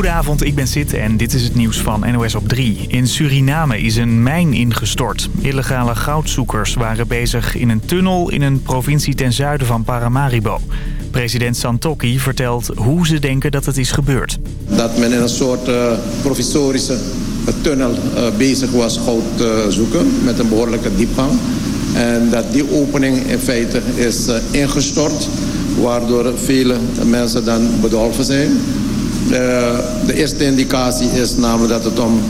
Goedenavond, ik ben Sid en dit is het nieuws van NOS op 3. In Suriname is een mijn ingestort. Illegale goudzoekers waren bezig in een tunnel in een provincie ten zuiden van Paramaribo. President Santokki vertelt hoe ze denken dat het is gebeurd. Dat men in een soort uh, provisorische tunnel uh, bezig was goud uh, zoeken met een behoorlijke diepgang. En dat die opening in feite is ingestort, waardoor vele mensen dan bedolven zijn. De eerste indicatie is namelijk dat het om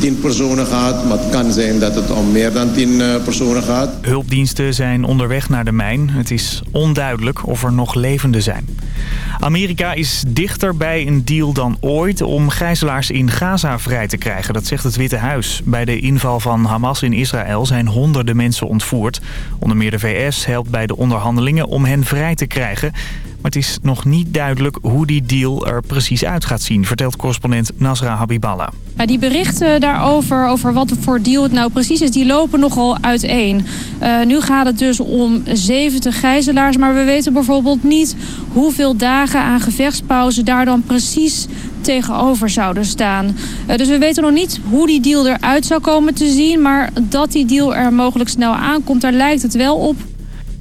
10 personen gaat. Maar het kan zijn dat het om meer dan 10 personen gaat. Hulpdiensten zijn onderweg naar de mijn. Het is onduidelijk of er nog levenden zijn. Amerika is dichter bij een deal dan ooit om gijzelaars in Gaza vrij te krijgen. Dat zegt het Witte Huis. Bij de inval van Hamas in Israël zijn honderden mensen ontvoerd. Onder meer de VS helpt bij de onderhandelingen om hen vrij te krijgen. Maar het is nog niet duidelijk hoe die deal er precies uit gaat zien, vertelt correspondent Nasra Habiballah. Ja, die berichten daarover, over wat voor deal het nou precies is, die lopen nogal uiteen. Uh, nu gaat het dus om 70 gijzelaars, maar we weten bijvoorbeeld niet hoeveel dagen aan gevechtspauze daar dan precies tegenover zouden staan. Uh, dus we weten nog niet hoe die deal eruit zou komen te zien, maar dat die deal er mogelijk snel aankomt, daar lijkt het wel op.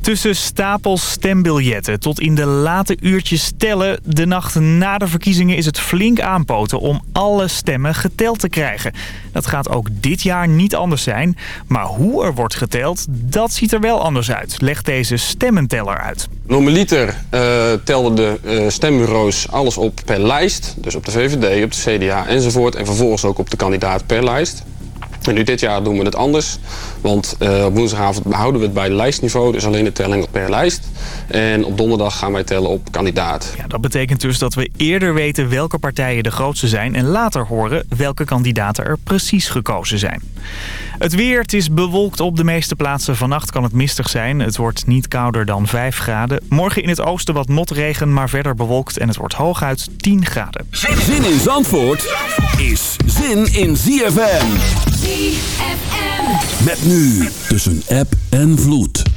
Tussen stapels stembiljetten tot in de late uurtjes tellen... de nacht na de verkiezingen is het flink aanpoten om alle stemmen geteld te krijgen. Dat gaat ook dit jaar niet anders zijn. Maar hoe er wordt geteld, dat ziet er wel anders uit. Legt deze stemmenteller uit. Normaliter uh, telden de uh, stembureaus alles op per lijst. Dus op de VVD, op de CDA enzovoort. En vervolgens ook op de kandidaat per lijst. Nu dit jaar doen we het anders. Want uh, op woensdagavond behouden we het bij lijstniveau. Dus alleen de telling per lijst. En op donderdag gaan wij tellen op kandidaat. Ja, dat betekent dus dat we eerder weten welke partijen de grootste zijn. En later horen welke kandidaten er precies gekozen zijn. Het weer, het is bewolkt op de meeste plaatsen. Vannacht kan het mistig zijn. Het wordt niet kouder dan 5 graden. Morgen in het oosten wat motregen, maar verder bewolkt. En het wordt hooguit 10 graden. Zin in Zandvoort is zin in ZFM. ZFM. Met nu tussen app en vloed.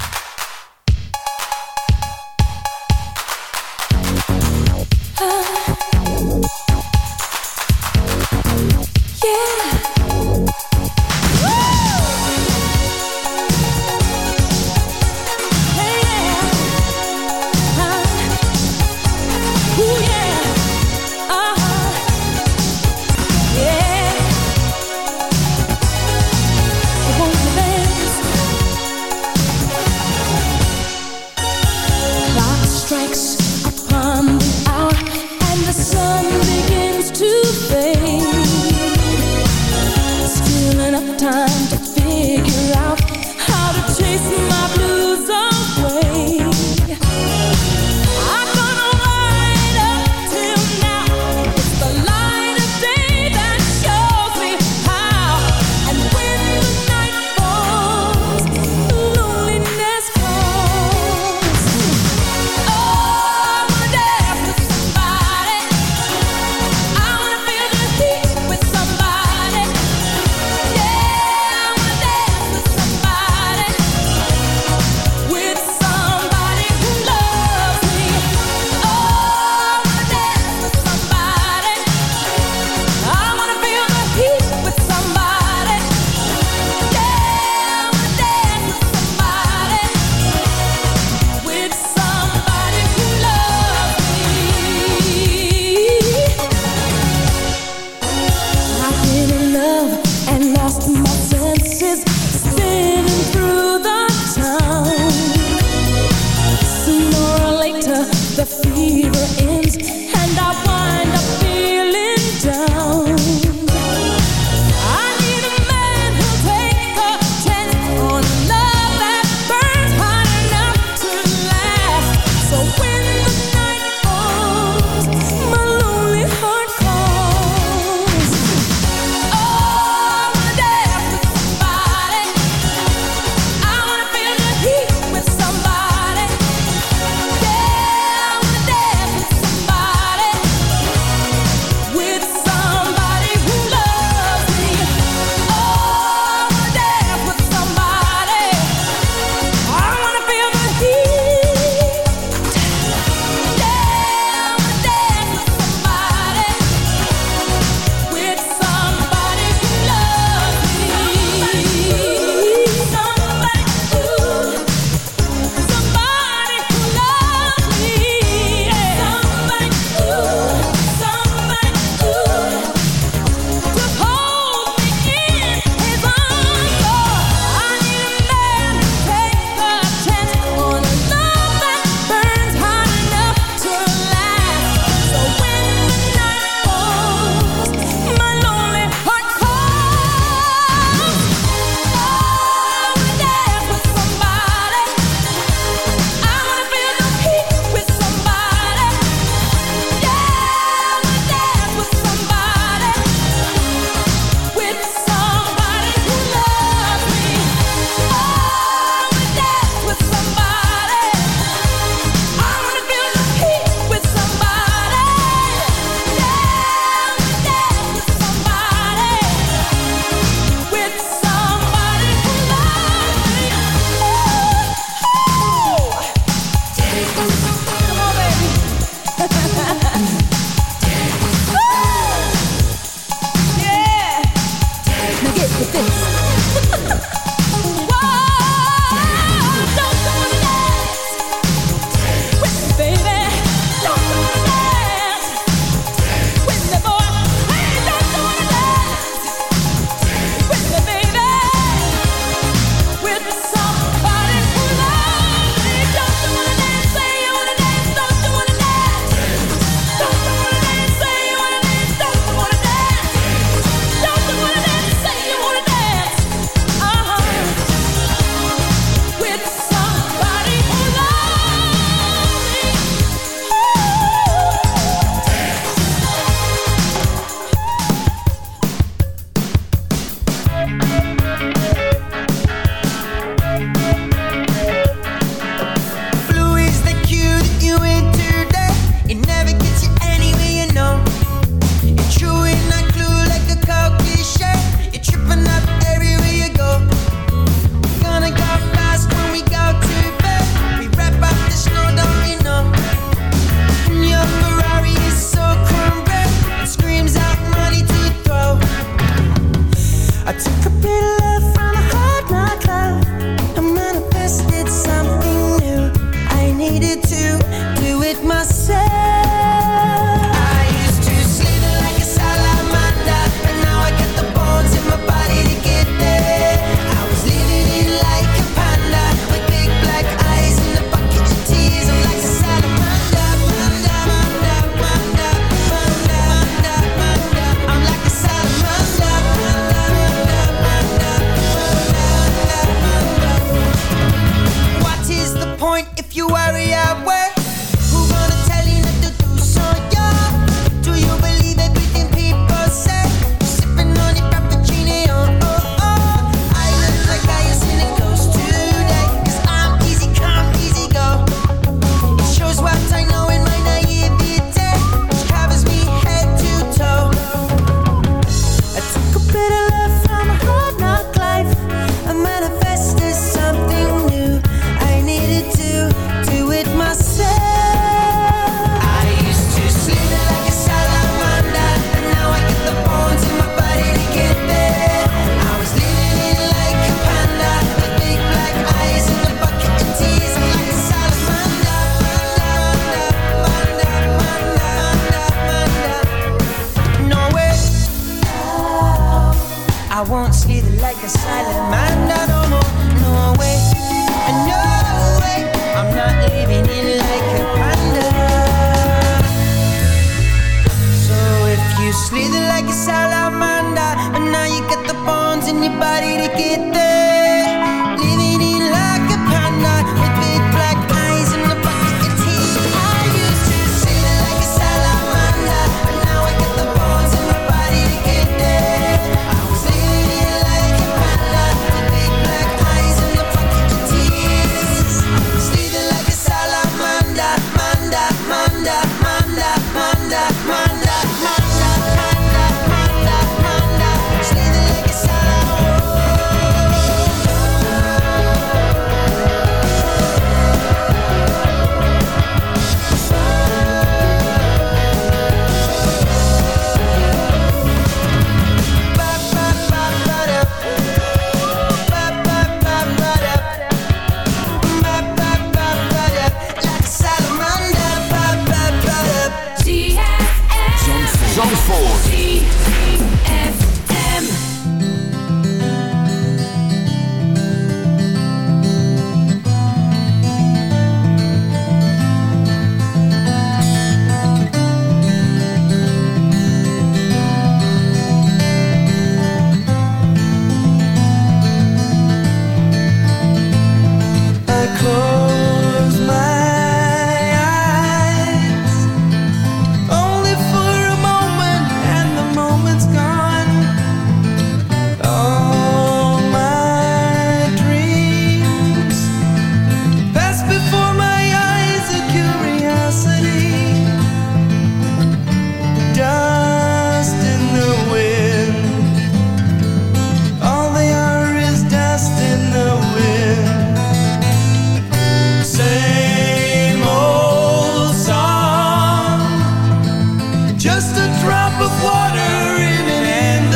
They of water in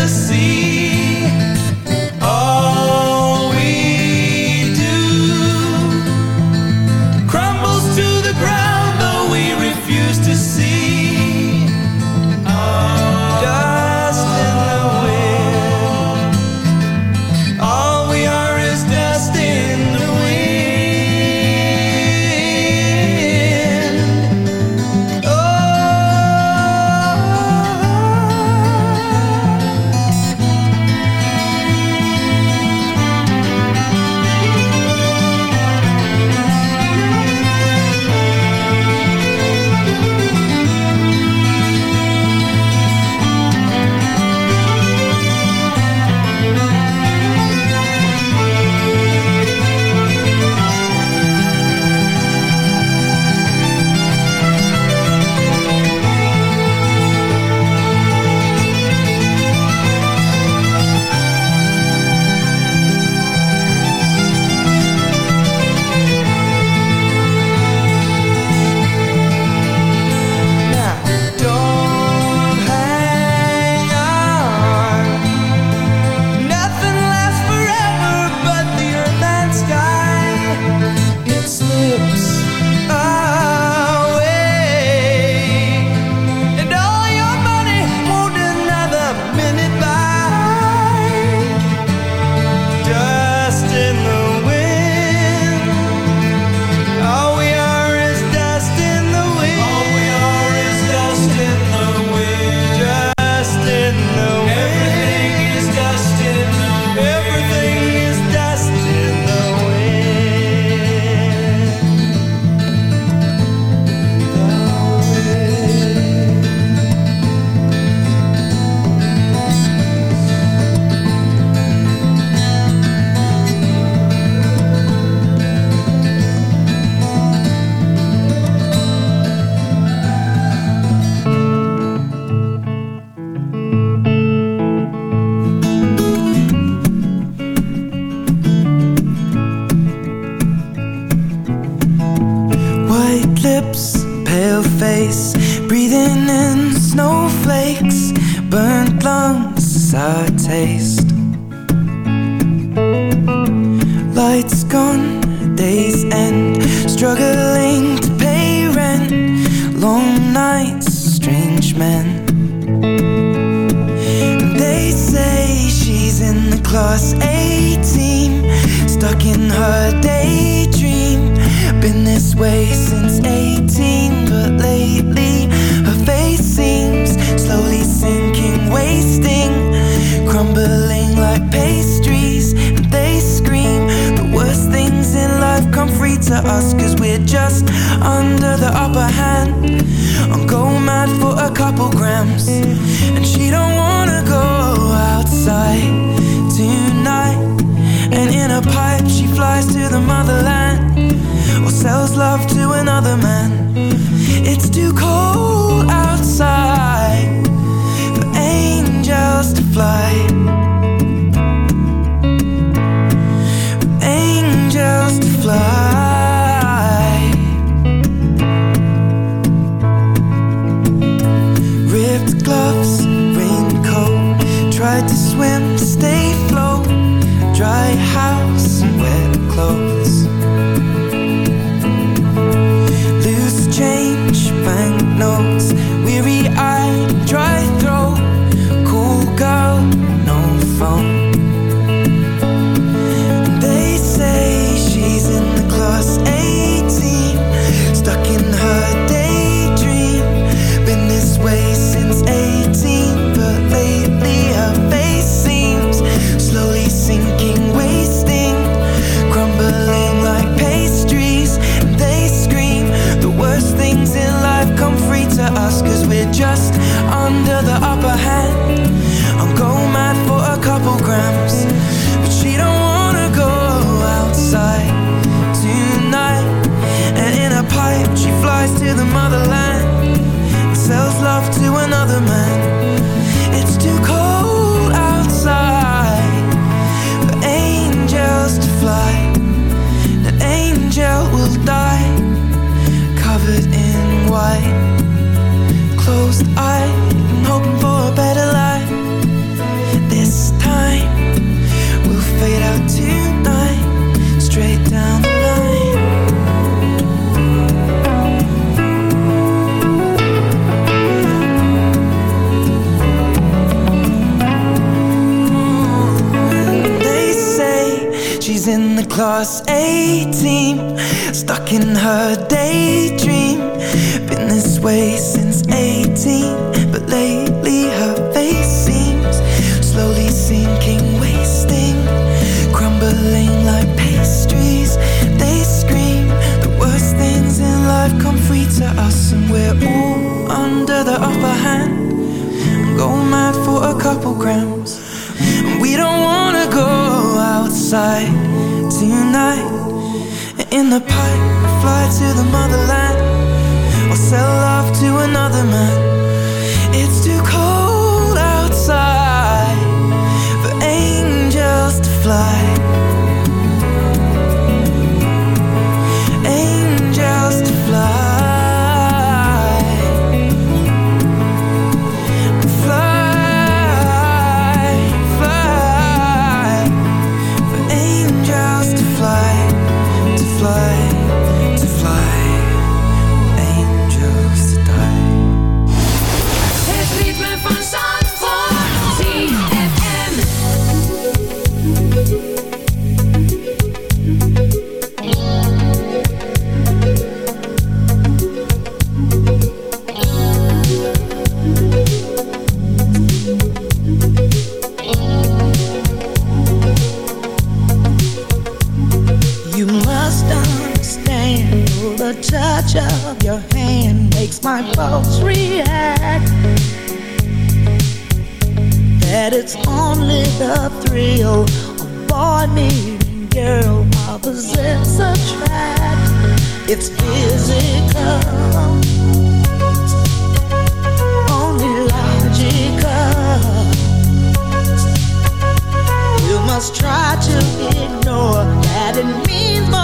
gloves, raincoat. Tried to swim, stay float Dry house, wet clothes. love to another man. plus 18 Stuck in her daydream. Been this way since 18 But lately her face seems Slowly sinking, wasting Crumbling like pastries. They scream The worst things in life come free to us And we're all under the upper hand. Go mad for a couple grand in the pipe, fly to the motherland, or sell love to another man. my folks react That it's only the thrill of boy meeting girl while possess attract. It's physical. Only logical. You must try to ignore that it means more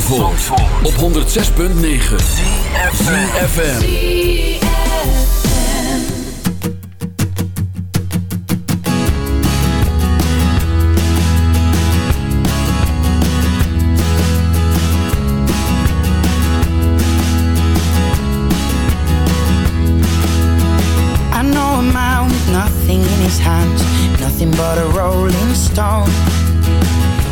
Van Zandvoort, op 106.9 CFFM I know a man with nothing in his hands, nothing but a rolling stone.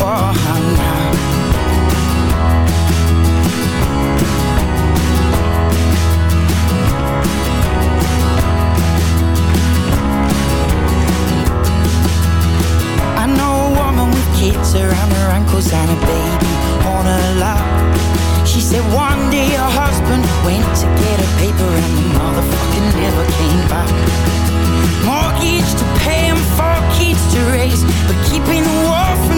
I know a woman with kids around her ankles and a baby on her lap. She said one day her husband went to get a paper and the never came back. Mortgage to pay kids to raise, but keeping the wall from